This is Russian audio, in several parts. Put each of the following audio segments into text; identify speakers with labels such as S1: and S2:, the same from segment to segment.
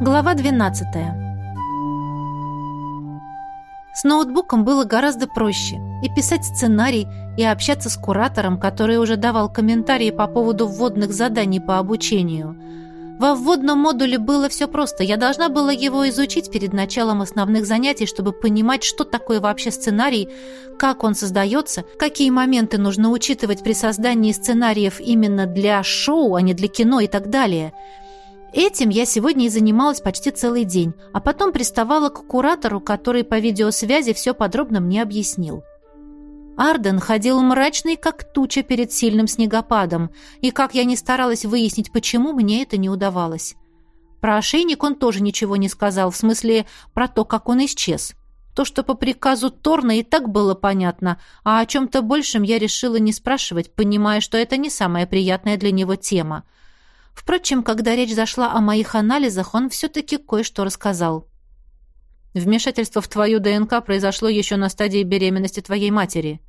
S1: Глава 12. С ноутбуком было гораздо проще и писать сценарий, и общаться с куратором, который уже давал комментарии по поводу вводных заданий по обучению. Во вводном модуле было все просто. Я должна была его изучить перед началом основных занятий, чтобы понимать, что такое вообще сценарий, как он создается, какие моменты нужно учитывать при создании сценариев именно для шоу, а не для кино и так далее – Этим я сегодня и занималась почти целый день, а потом приставала к куратору, который по видеосвязи все подробно мне объяснил. Арден ходил мрачный, как туча перед сильным снегопадом, и как я не старалась выяснить, почему, мне это не удавалось. Про ошейник он тоже ничего не сказал, в смысле про то, как он исчез. То, что по приказу Торна и так было понятно, а о чем-то большем я решила не спрашивать, понимая, что это не самая приятная для него тема. Впрочем, когда речь зашла о моих анализах, он все-таки кое-что рассказал. Вмешательство в твою ДНК произошло еще на стадии беременности твоей матери.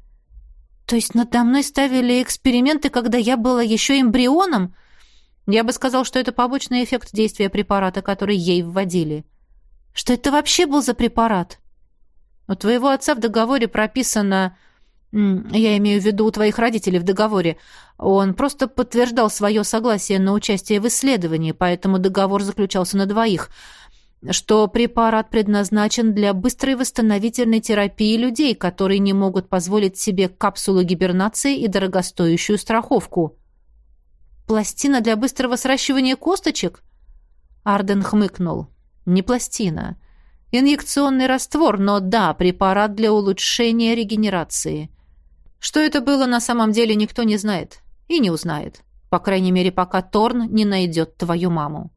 S1: То есть надо мной ставили эксперименты, когда я была еще эмбрионом? Я бы сказал, что это побочный эффект действия препарата, который ей вводили. Что это вообще был за препарат? У твоего отца в договоре прописано я имею в виду у твоих родителей в договоре. Он просто подтверждал свое согласие на участие в исследовании, поэтому договор заключался на двоих, что препарат предназначен для быстрой восстановительной терапии людей, которые не могут позволить себе капсулу гибернации и дорогостоящую страховку. Пластина для быстрого сращивания косточек? Арден хмыкнул. Не пластина. Инъекционный раствор, но да, препарат для улучшения регенерации. Что это было на самом деле, никто не знает. И не узнает. По крайней мере, пока Торн не найдет твою маму.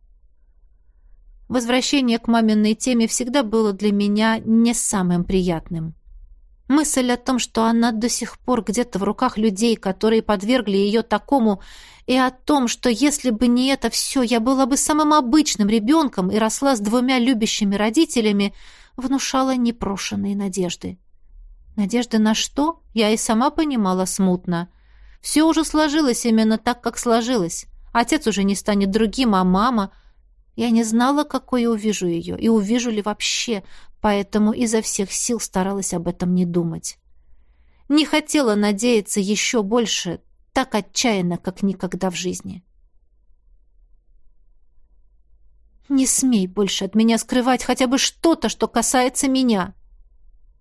S1: Возвращение к маминой теме всегда было для меня не самым приятным. Мысль о том, что она до сих пор где-то в руках людей, которые подвергли ее такому, и о том, что если бы не это все, я была бы самым обычным ребенком и росла с двумя любящими родителями, внушала непрошенные надежды. Надежда на что? Я и сама понимала смутно. Все уже сложилось именно так, как сложилось. Отец уже не станет другим, а мама... Я не знала, какой увижу ее, и увижу ли вообще, поэтому изо всех сил старалась об этом не думать. Не хотела надеяться еще больше, так отчаянно, как никогда в жизни. «Не смей больше от меня скрывать хотя бы что-то, что касается меня!»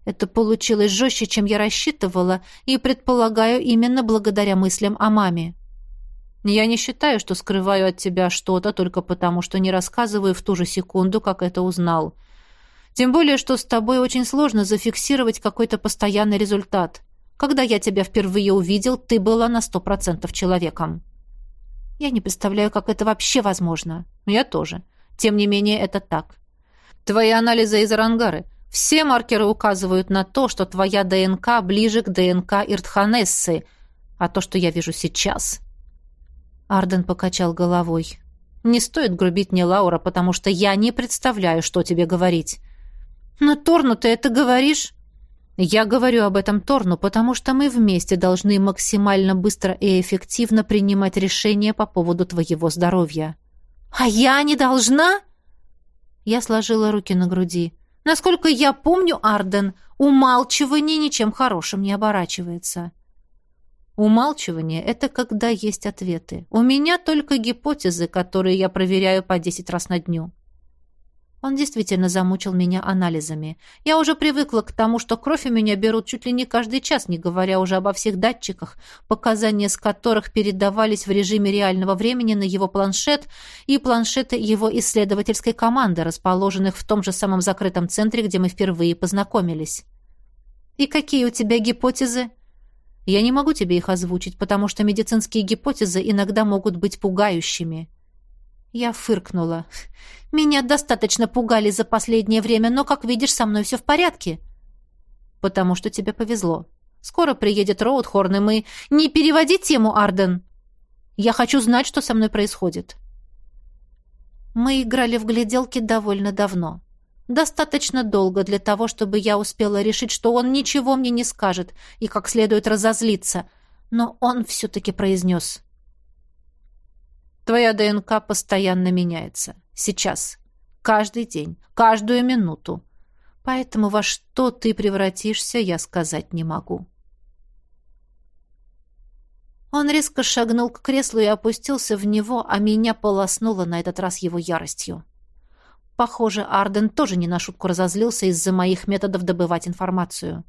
S1: Это получилось жестче, чем я рассчитывала, и, предполагаю, именно благодаря мыслям о маме. Я не считаю, что скрываю от тебя что-то только потому, что не рассказываю в ту же секунду, как это узнал. Тем более, что с тобой очень сложно зафиксировать какой-то постоянный результат. Когда я тебя впервые увидел, ты была на сто процентов человеком. Я не представляю, как это вообще возможно. Я тоже. Тем не менее, это так. Твои анализы из Арангары — все маркеры указывают на то, что твоя ДНК ближе к ДНК Иртханессы, а то, что я вижу сейчас...» Арден покачал головой. «Не стоит грубить мне, Лаура, потому что я не представляю, что тебе говорить». «Но Торну ты это говоришь?» «Я говорю об этом Торну, потому что мы вместе должны максимально быстро и эффективно принимать решения по поводу твоего здоровья». «А я не должна?» Я сложила руки на груди. Насколько я помню, Арден, умалчивание ничем хорошим не оборачивается. Умалчивание — это когда есть ответы. У меня только гипотезы, которые я проверяю по десять раз на дню. Он действительно замучил меня анализами. Я уже привыкла к тому, что кровь у меня берут чуть ли не каждый час, не говоря уже обо всех датчиках, показания с которых передавались в режиме реального времени на его планшет и планшеты его исследовательской команды, расположенных в том же самом закрытом центре, где мы впервые познакомились. «И какие у тебя гипотезы?» «Я не могу тебе их озвучить, потому что медицинские гипотезы иногда могут быть пугающими». Я фыркнула. «Меня достаточно пугали за последнее время, но, как видишь, со мной все в порядке». «Потому что тебе повезло. Скоро приедет Роудхорн, и мы... Не переводи тему, Арден! Я хочу знать, что со мной происходит». Мы играли в гляделки довольно давно. Достаточно долго для того, чтобы я успела решить, что он ничего мне не скажет и как следует разозлиться. Но он все-таки произнес. Твоя ДНК постоянно меняется. Сейчас. каждый день, каждую минуту. Поэтому во что ты превратишься, я сказать не могу. Он резко шагнул к креслу и опустился в него, а меня полоснуло на этот раз его яростью. Похоже, Арден тоже не на шутку разозлился из-за моих методов добывать информацию.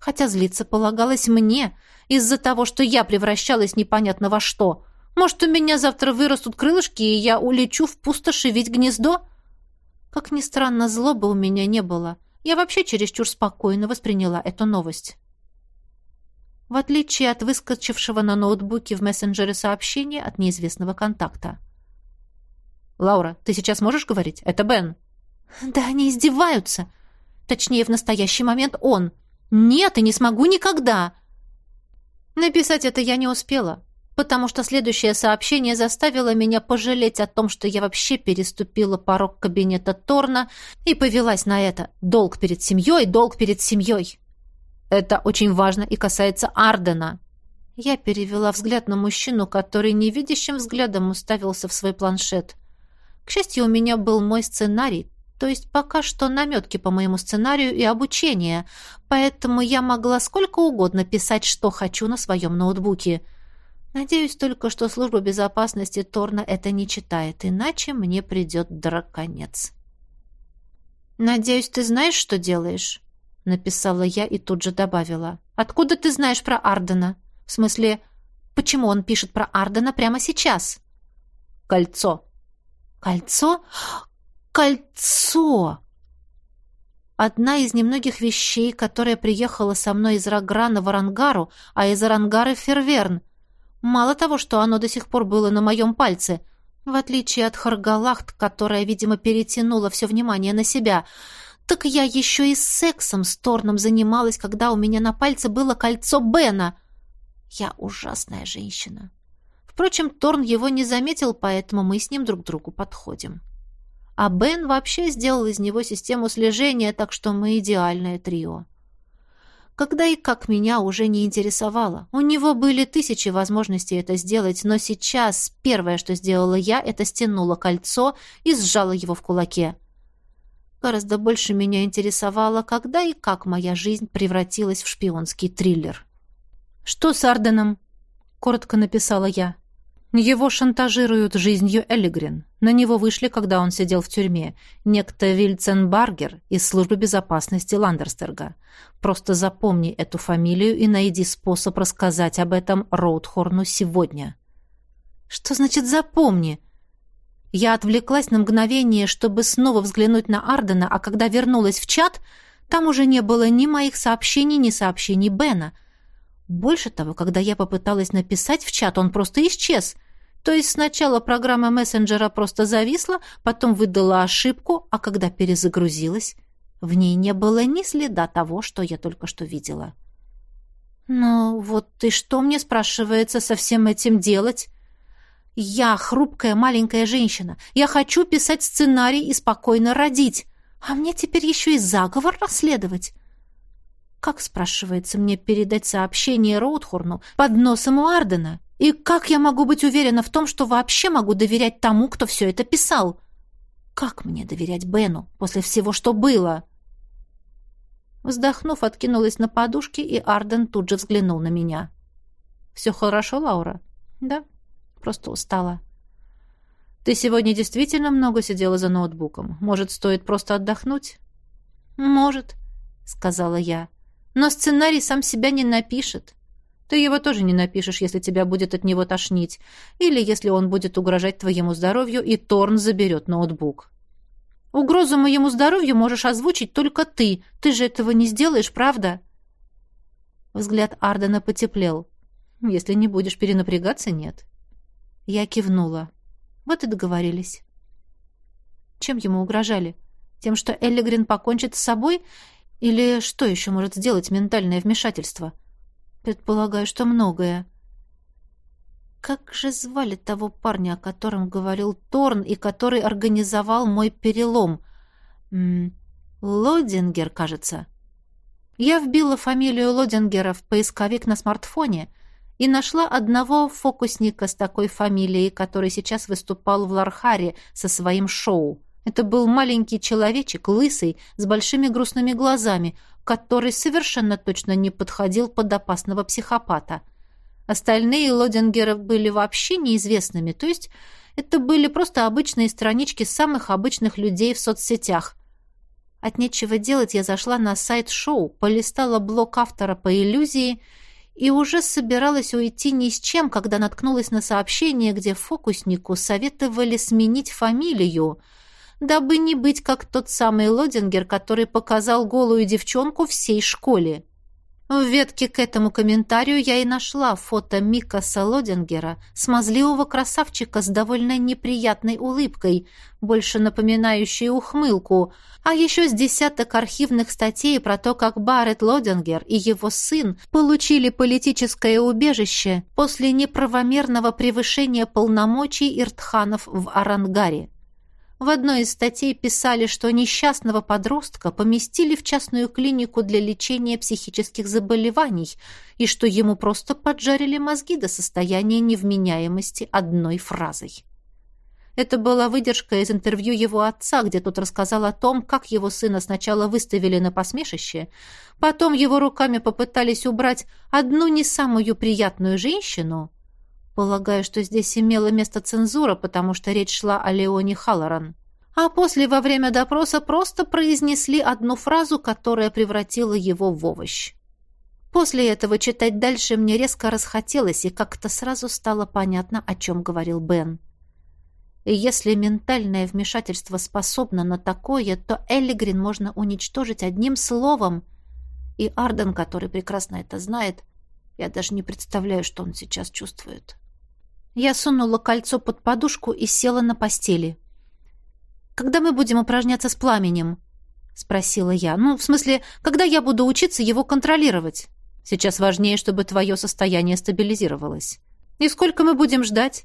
S1: Хотя злиться полагалось мне, из-за того, что я превращалась непонятно во что. Может, у меня завтра вырастут крылышки, и я улечу в пустоши ведь гнездо? Как ни странно, злобы у меня не было. Я вообще чересчур спокойно восприняла эту новость. В отличие от выскочившего на ноутбуке в мессенджере сообщения от неизвестного контакта. «Лаура, ты сейчас можешь говорить? Это Бен». «Да они издеваются. Точнее, в настоящий момент он. Нет, и не смогу никогда». Написать это я не успела потому что следующее сообщение заставило меня пожалеть о том, что я вообще переступила порог кабинета Торна и повелась на это. Долг перед семьей, долг перед семьей. Это очень важно и касается Ардена. Я перевела взгляд на мужчину, который невидящим взглядом уставился в свой планшет. К счастью, у меня был мой сценарий, то есть пока что наметки по моему сценарию и обучение, поэтому я могла сколько угодно писать, что хочу на своем ноутбуке — Надеюсь только, что служба безопасности Торна это не читает, иначе мне придет драконец. «Надеюсь, ты знаешь, что делаешь?» — написала я и тут же добавила. «Откуда ты знаешь про Ардена? В смысле, почему он пишет про Ардена прямо сейчас?» «Кольцо». «Кольцо? Кольцо!» Одна из немногих вещей, которая приехала со мной из Раграна в Арангару, а из Арангара в Ферверн — Мало того, что оно до сих пор было на моем пальце, в отличие от Харгалахт, которая, видимо, перетянула все внимание на себя, так я еще и сексом с Торном занималась, когда у меня на пальце было кольцо Бена. Я ужасная женщина. Впрочем, Торн его не заметил, поэтому мы с ним друг другу подходим. А Бен вообще сделал из него систему слежения, так что мы идеальное трио когда и как меня уже не интересовало. У него были тысячи возможностей это сделать, но сейчас первое, что сделала я, это стянула кольцо и сжала его в кулаке. Гораздо больше меня интересовало, когда и как моя жизнь превратилась в шпионский триллер. «Что с Арденом?» — коротко написала я. Его шантажируют жизнью Эллигрин. На него вышли, когда он сидел в тюрьме. Некто Вильцен Баргер из службы безопасности Ландерстерга. Просто запомни эту фамилию и найди способ рассказать об этом Роудхорну сегодня. Что значит «запомни»? Я отвлеклась на мгновение, чтобы снова взглянуть на Ардена, а когда вернулась в чат, там уже не было ни моих сообщений, ни сообщений Бена. Больше того, когда я попыталась написать в чат, он просто исчез. То есть сначала программа мессенджера просто зависла, потом выдала ошибку, а когда перезагрузилась, в ней не было ни следа того, что я только что видела. «Ну вот и что мне, спрашивается, со всем этим делать?» «Я хрупкая маленькая женщина. Я хочу писать сценарий и спокойно родить. А мне теперь еще и заговор расследовать. Как, спрашивается, мне передать сообщение Роудхорну под носом у Ардена? И как я могу быть уверена в том, что вообще могу доверять тому, кто все это писал? Как мне доверять Бену после всего, что было?» Вздохнув, откинулась на подушке, и Арден тут же взглянул на меня. «Все хорошо, Лаура?» «Да, просто устала». «Ты сегодня действительно много сидела за ноутбуком? Может, стоит просто отдохнуть?» «Может», — сказала я. Но сценарий сам себя не напишет. Ты его тоже не напишешь, если тебя будет от него тошнить, или если он будет угрожать твоему здоровью, и Торн заберет ноутбук. Угрозу моему здоровью можешь озвучить только ты. Ты же этого не сделаешь, правда?» Взгляд Ардена потеплел. «Если не будешь перенапрягаться, нет». Я кивнула. Вот и договорились. Чем ему угрожали? Тем, что Эллигрин покончит с собой или что еще может сделать ментальное вмешательство? Предполагаю, что многое. Как же звали того парня, о котором говорил Торн и который организовал мой перелом? М -м, Лодингер, кажется. Я вбила фамилию Лодингера в поисковик на смартфоне и нашла одного фокусника с такой фамилией, который сейчас выступал в Лархаре со своим шоу Это был маленький человечек, лысый, с большими грустными глазами, который совершенно точно не подходил под опасного психопата. Остальные Лодингеры были вообще неизвестными, то есть это были просто обычные странички самых обычных людей в соцсетях. От нечего делать я зашла на сайт шоу, полистала блог автора по иллюзии и уже собиралась уйти ни с чем, когда наткнулась на сообщение, где фокуснику советовали сменить фамилию, дабы не быть как тот самый Лодингер, который показал голую девчонку всей школе. В ветке к этому комментарию я и нашла фото Мика Солодингера, смазливого красавчика с довольно неприятной улыбкой, больше напоминающей ухмылку, а еще с десяток архивных статей про то, как Барретт Лодингер и его сын получили политическое убежище после неправомерного превышения полномочий иртханов в Арангаре. В одной из статей писали, что несчастного подростка поместили в частную клинику для лечения психических заболеваний и что ему просто поджарили мозги до состояния невменяемости одной фразой. Это была выдержка из интервью его отца, где тот рассказал о том, как его сына сначала выставили на посмешище, потом его руками попытались убрать одну не самую приятную женщину — Полагаю, что здесь имела место цензура, потому что речь шла о Леоне Халлоран. А после во время допроса просто произнесли одну фразу, которая превратила его в овощ. После этого читать дальше мне резко расхотелось, и как-то сразу стало понятно, о чем говорил Бен. Если ментальное вмешательство способно на такое, то Эллигрин можно уничтожить одним словом. И Арден, который прекрасно это знает, я даже не представляю, что он сейчас чувствует. Я сунула кольцо под подушку и села на постели. «Когда мы будем упражняться с пламенем?» — спросила я. «Ну, в смысле, когда я буду учиться его контролировать? Сейчас важнее, чтобы твое состояние стабилизировалось. И сколько мы будем ждать?»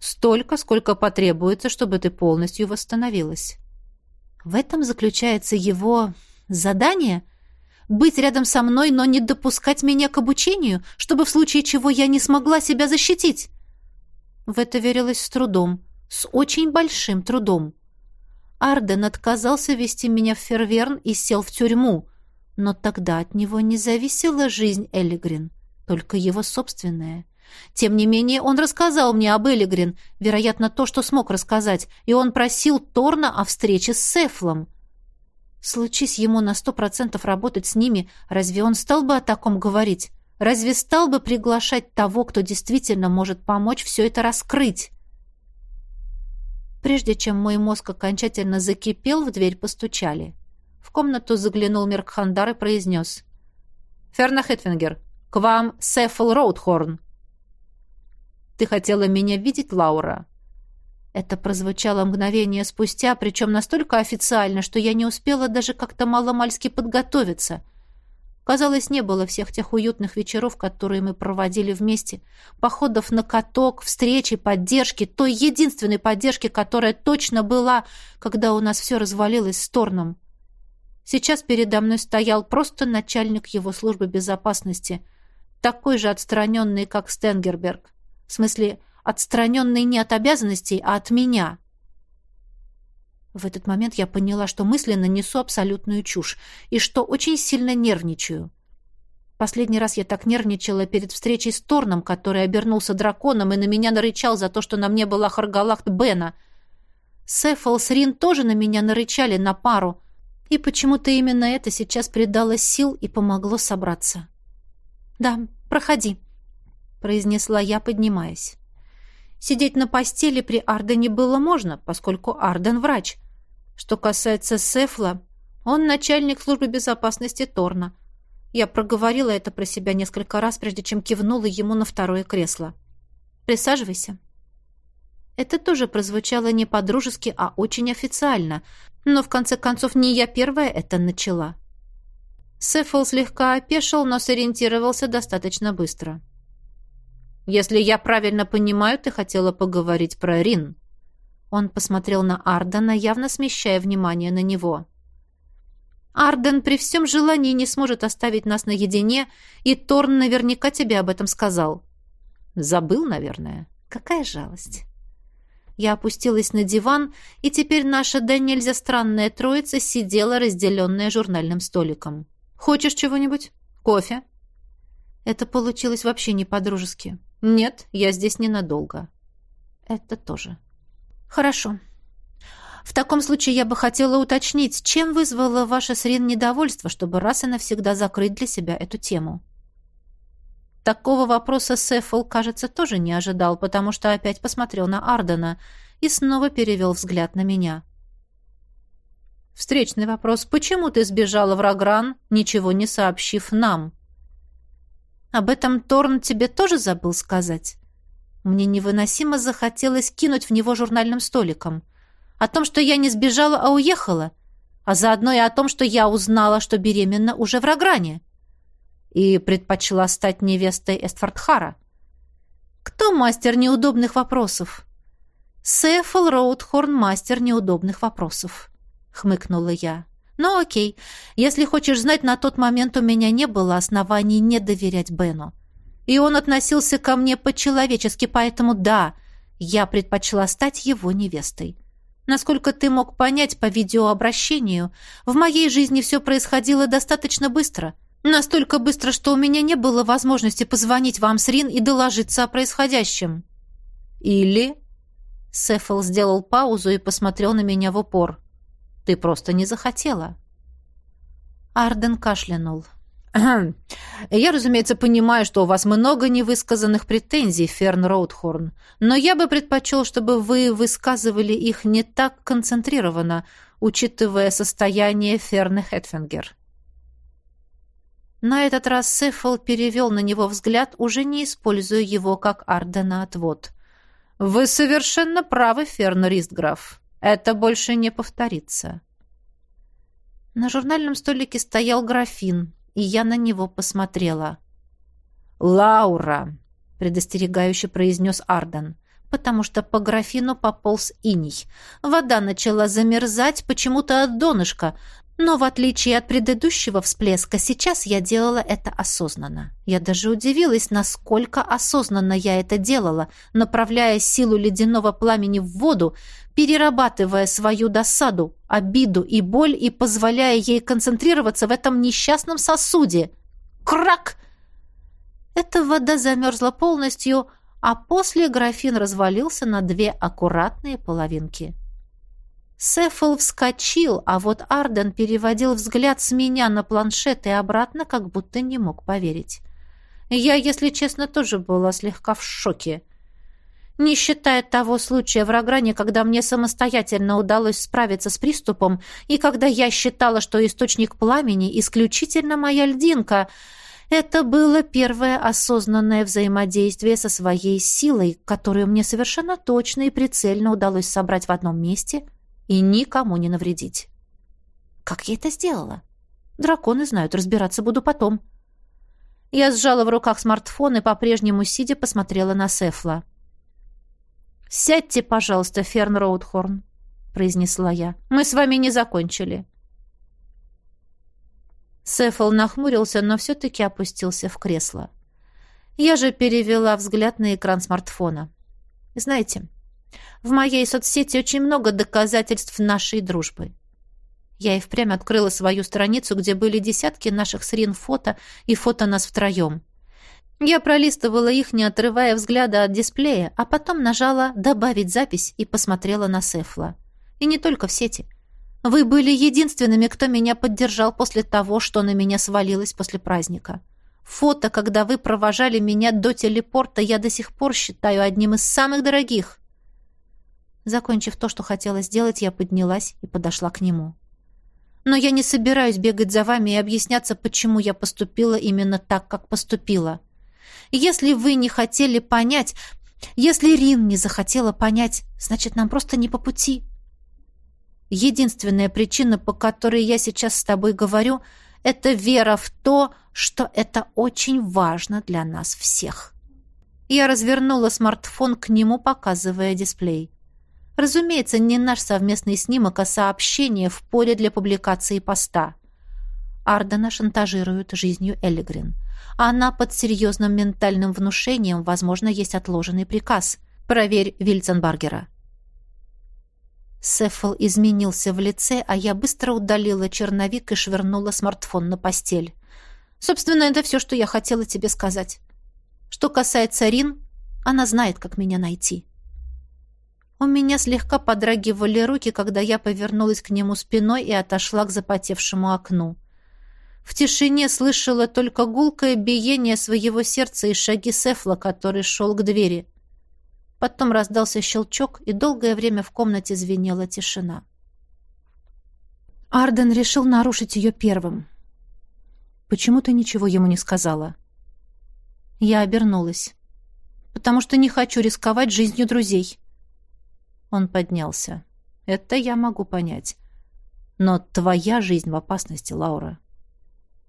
S1: «Столько, сколько потребуется, чтобы ты полностью восстановилась». В этом заключается его задание — быть рядом со мной, но не допускать меня к обучению, чтобы в случае чего я не смогла себя защитить. В это верилось с трудом, с очень большим трудом. Арден отказался вести меня в Ферверн и сел в тюрьму, но тогда от него не зависела жизнь Элигрин, только его собственная. Тем не менее, он рассказал мне об Элигрин, вероятно, то, что смог рассказать, и он просил Торна о встрече с Сефлом. Случись ему на сто процентов работать с ними, разве он стал бы о таком говорить? Разве стал бы приглашать того, кто действительно может помочь все это раскрыть? Прежде чем мой мозг окончательно закипел, в дверь постучали. В комнату заглянул Меркхандар и произнес. «Ферна Хетвингер, к вам Сефл Роудхорн». «Ты хотела меня видеть, Лаура?» Это прозвучало мгновение спустя, причем настолько официально, что я не успела даже как-то маломальски подготовиться — Казалось, не было всех тех уютных вечеров, которые мы проводили вместе, походов на каток, встречи, поддержки, той единственной поддержки, которая точно была, когда у нас все развалилось с Торном. Сейчас передо мной стоял просто начальник его службы безопасности, такой же отстраненный, как Стенгерберг. В смысле, отстраненный не от обязанностей, а от меня. В этот момент я поняла, что мысленно несу абсолютную чушь и что очень сильно нервничаю. Последний раз я так нервничала перед встречей с Торном, который обернулся драконом и на меня нарычал за то, что на мне была Харгалахт Бена. Сефал с Рин тоже на меня нарычали на пару, и почему-то именно это сейчас придало сил и помогло собраться. «Да, проходи», — произнесла я, поднимаясь. Сидеть на постели при Ардене было можно, поскольку Арден врач. Что касается Сефла, он начальник службы безопасности Торна. Я проговорила это про себя несколько раз, прежде чем кивнула ему на второе кресло. «Присаживайся». Это тоже прозвучало не по-дружески, а очень официально, но в конце концов не я первая это начала. Сефл слегка опешил, но сориентировался достаточно быстро. «Если я правильно понимаю, ты хотела поговорить про Рин», он посмотрел на Ардена, явно смещая внимание на него. «Арден при всем желании не сможет оставить нас наедине, и Торн наверняка тебе об этом сказал». «Забыл, наверное». «Какая жалость». Я опустилась на диван, и теперь наша да нельзя странная троица сидела, разделенная журнальным столиком. «Хочешь чего-нибудь? Кофе?» Это получилось вообще не по-дружески. «Нет, я здесь ненадолго». «Это тоже». «Хорошо. В таком случае я бы хотела уточнить, чем вызвало ваше с недовольство, чтобы раз и навсегда закрыть для себя эту тему?» Такого вопроса Сефл, кажется, тоже не ожидал, потому что опять посмотрел на Ардена и снова перевел взгляд на меня. Встречный вопрос. «Почему ты сбежала в Рагран, ничего не сообщив нам?» «Об этом Торн тебе тоже забыл сказать?» Мне невыносимо захотелось кинуть в него журнальным столиком. О том, что я не сбежала, а уехала. А заодно и о том, что я узнала, что беременна уже в Рагране и предпочла стать невестой Эстфордхара. Кто мастер неудобных вопросов? Сефл Роудхорн мастер неудобных вопросов, хмыкнула я. Ну окей, если хочешь знать, на тот момент у меня не было оснований не доверять Бену. И он относился ко мне по-человечески, поэтому да, я предпочла стать его невестой. Насколько ты мог понять по видеообращению, в моей жизни все происходило достаточно быстро — Настолько быстро, что у меня не было возможности позвонить вам с Рин и доложиться о происходящем. Или... Сефл сделал паузу и посмотрел на меня в упор. Ты просто не захотела. Арден кашлянул. «Я, разумеется, понимаю, что у вас много невысказанных претензий, Ферн Роудхорн, но я бы предпочел, чтобы вы высказывали их не так концентрированно, учитывая состояние Ферны Хэтфингер. На этот раз Сефл перевел на него взгляд, уже не используя его как Ардена отвод. «Вы совершенно правы, Ферн Ристграф. Это больше не повторится». На журнальном столике стоял графин, и я на него посмотрела. «Лаура!» — предостерегающе произнес Арден, потому что по графину пополз иней. Вода начала замерзать почему-то от донышка, но в отличие от предыдущего всплеска, сейчас я делала это осознанно. Я даже удивилась, насколько осознанно я это делала, направляя силу ледяного пламени в воду, перерабатывая свою досаду, обиду и боль и позволяя ей концентрироваться в этом несчастном сосуде. Крак! Эта вода замерзла полностью, а после графин развалился на две аккуратные половинки. Сефл вскочил, а вот Арден переводил взгляд с меня на планшет и обратно, как будто не мог поверить. Я, если честно, тоже была слегка в шоке. Не считая того случая в Рогране, когда мне самостоятельно удалось справиться с приступом, и когда я считала, что источник пламени исключительно моя льдинка, это было первое осознанное взаимодействие со своей силой, которую мне совершенно точно и прицельно удалось собрать в одном месте и никому не навредить. Как я это сделала? Драконы знают, разбираться буду потом. Я сжала в руках смартфон и по-прежнему сидя посмотрела на Сефла. «Сядьте, пожалуйста, Ферн Роудхорн», — произнесла я. «Мы с вами не закончили». Сефл нахмурился, но все-таки опустился в кресло. Я же перевела взгляд на экран смартфона. «Знаете, в моей соцсети очень много доказательств нашей дружбы. Я и впрямь открыла свою страницу, где были десятки наших с Рин фото и фото нас втроем. Я пролистывала их, не отрывая взгляда от дисплея, а потом нажала «Добавить запись» и посмотрела на Сефла. И не только в сети. Вы были единственными, кто меня поддержал после того, что на меня свалилось после праздника. Фото, когда вы провожали меня до телепорта, я до сих пор считаю одним из самых дорогих. Закончив то, что хотела сделать, я поднялась и подошла к нему. Но я не собираюсь бегать за вами и объясняться, почему я поступила именно так, как поступила. Если вы не хотели понять, если Рин не захотела понять, значит, нам просто не по пути. Единственная причина, по которой я сейчас с тобой говорю, это вера в то, что это очень важно для нас всех. Я развернула смартфон к нему, показывая дисплей. Разумеется, не наш совместный снимок, а сообщение в поле для публикации поста. Ардена шантажируют жизнью Эллигрин. Она под серьезным ментальным внушением, возможно, есть отложенный приказ. Проверь Вильценбаргера. Сефл изменился в лице, а я быстро удалила черновик и швырнула смартфон на постель. Собственно, это все, что я хотела тебе сказать. Что касается Рин, она знает, как меня найти. У меня слегка подрагивали руки, когда я повернулась к нему спиной и отошла к запотевшему окну. В тишине слышала только гулкое биение своего сердца и шаги Сефла, который шел к двери. Потом раздался щелчок, и долгое время в комнате звенела тишина. Арден решил нарушить ее первым. «Почему ты ничего ему не сказала?» Я обернулась. «Потому что не хочу рисковать жизнью друзей». Он поднялся. «Это я могу понять. Но твоя жизнь в опасности, Лаура.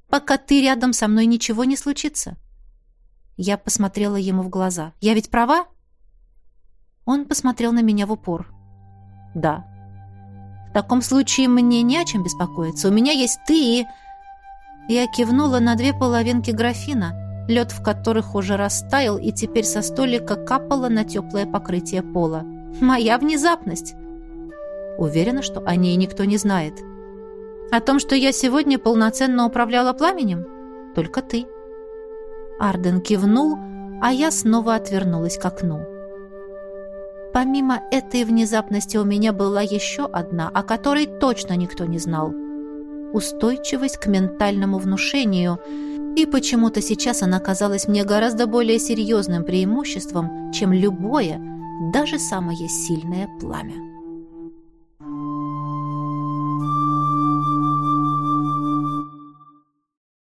S1: Пока ты рядом со мной, ничего не случится». Я посмотрела ему в глаза. «Я ведь права?» Он посмотрел на меня в упор. «Да». «В таком случае мне не о чем беспокоиться. У меня есть ты и...» Я кивнула на две половинки графина, лед в которых уже растаял и теперь со столика капало на теплое покрытие пола. Моя внезапность. Уверена, что о ней никто не знает. О том, что я сегодня полноценно управляла пламенем? Только ты. Арден кивнул, а я снова отвернулась к окну. Помимо этой внезапности у меня была еще одна, о которой точно никто не знал. Устойчивость к ментальному внушению, и почему-то сейчас она казалась мне гораздо более серьезным преимуществом, чем любое, даже самое сильное пламя.